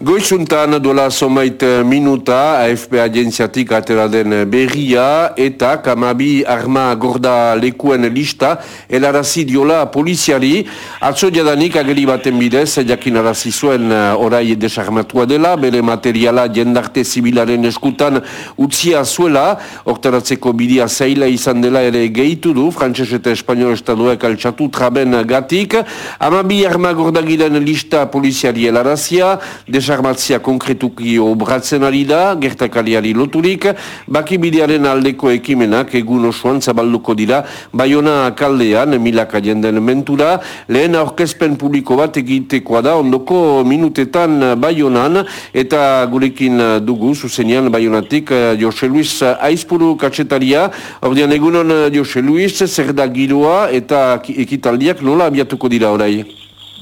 Goizuntan duela somait minuta AFP agentziatik atera den berria eta kamabi arma gorda lekuen lista elarazi diola poliziari. Atzo jadanik ageri baten bidez, jakin arazi zuen eh, orai desarmatua dela, bere materiala jendarte zibilaren eskutan utzia zuela, orteratzeko bidia zaila izan dela ere gehitu du, frantses eta espanol estaduek altxatu traben gatik. Amabi arma gorda giren lista poliziari elarazia, desarmatua desarmatzia konkretuki obratzen ari da, gertakaliari loturik, baki bidearen aldeko ekimenak egun osoan zabalduko dira, baiona kaldean, milaka jenden mentura, lehen aurkezpen publiko bat egitekoa da, ondoko minutetan baionan, eta gurekin dugu, zuzenian baionatik, Jose Luis Aizpuru katsetaria, ordean egunon Jose Luis, zer da giroa eta ekitaldiak nola abiatuko dira orai?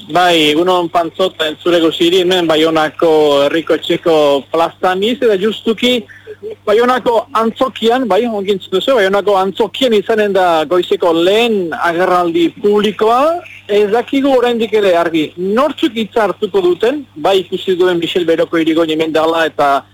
Bai, egunon pantzot, entzure goziri, hemen Baionako herriko etxeko plastan iz, eta justuki Baionako antzokian, bai, ongin zuzu, Baionako antzokian izanen da goizeko lehen agerraldi publikoa, ez dakigu oraindik ere argi, nortzuk hartuko duten, bai ikusi duen Michel Beroko irigo hemen dala eta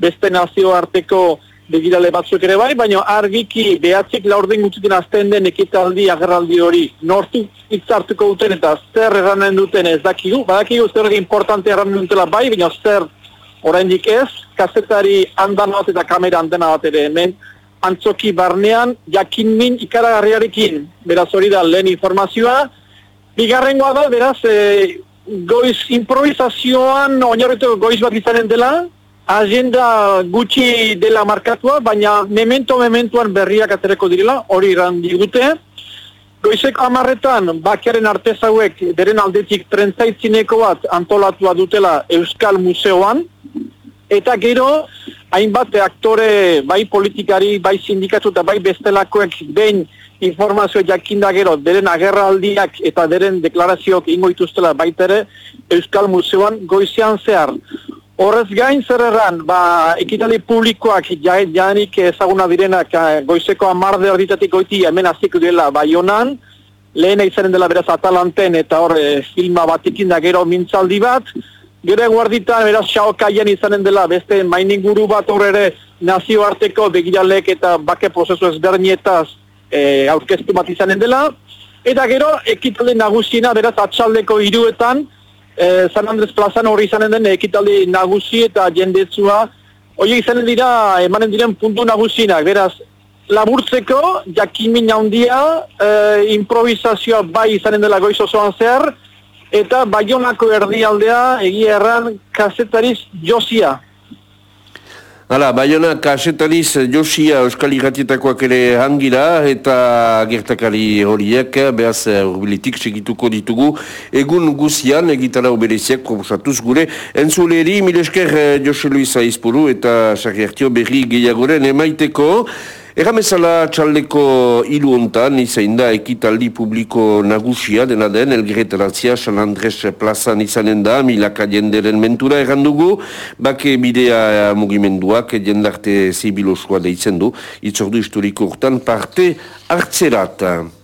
beste nazio arteko begirale batzuk ere bai, baina argiki behatzik laurden gutxuten azten den ekitaldi agerraldi hori nortu itzartuko duten eta zer erranen duten ez dakigu, badakigu zer importante erranen dutela bai, baina zer oraindik ez, kazetari andan bat eta kamera andena bat ere hemen, antzoki barnean, jakin min ikaragarriarekin, beraz hori da lehen informazioa, bigarrengoa da, beraz, e, goiz improvisazioan, oinarretu goiz bat izanen dela, agenda gutxi dela markatua, baina memento mementuan berriak atereko direla, hori iran digute. Goizeko amarretan, bakiaren artezauek beren aldetik trentzaitzineko bat antolatua dutela Euskal Museoan, eta gero, hainbat aktore, bai politikari, bai sindikatu eta bai bestelakoek behin informazio jakinda gero, beren agerraldiak eta beren deklarazioak ingoituztela baitere Euskal Museoan goizean zehar. Horrez gain zer erran, ba, ekitali publikoak janik ezaguna direnak eh, goizeko amarde erditatik goiti hemen aziko dela baionan, lehena izanen dela beraz atalanten eta hor e, filma bat da gero mintzaldi bat, gero guarditan beraz xaokaian izanen dela beste mainin guru bat hor ere nazioarteko begiralek eta bake prozesu ezbernietaz e, aurkeztu bat izanen dela, eta gero ekitalde nagusiena beraz atxaldeko hiruetan, e, San Andres plazan hori izanen den ekitaldi nagusi eta jendetzua hori izanen dira emanen diren puntu nagusinak, beraz laburtzeko, jakimin handia, e, improvisazioa bai izanen dela goiz osoan zehar, eta baionako erdialdea egia erran kazetariz josia. Hala, Bayona kasetaliz Josia Euskal Iratietakoak ere hangira eta gertakari horiek behaz urbilitik segituko ditugu. Egun guzian egitara obereziak proposatuz gure entzuleri milesker Jose Luisa Izpuru eta Sarri berri gehiagoren emaiteko Erramezala txaldeko hilu hontan, izain da ekitaldi publiko nagusia dena den, elgeretaratzia San Andres plazan izanen da, milaka jenderen mentura errandugu, bake bidea mugimenduak jendarte zibilosua deitzen du, itzordu historiko urtan parte hartzerata.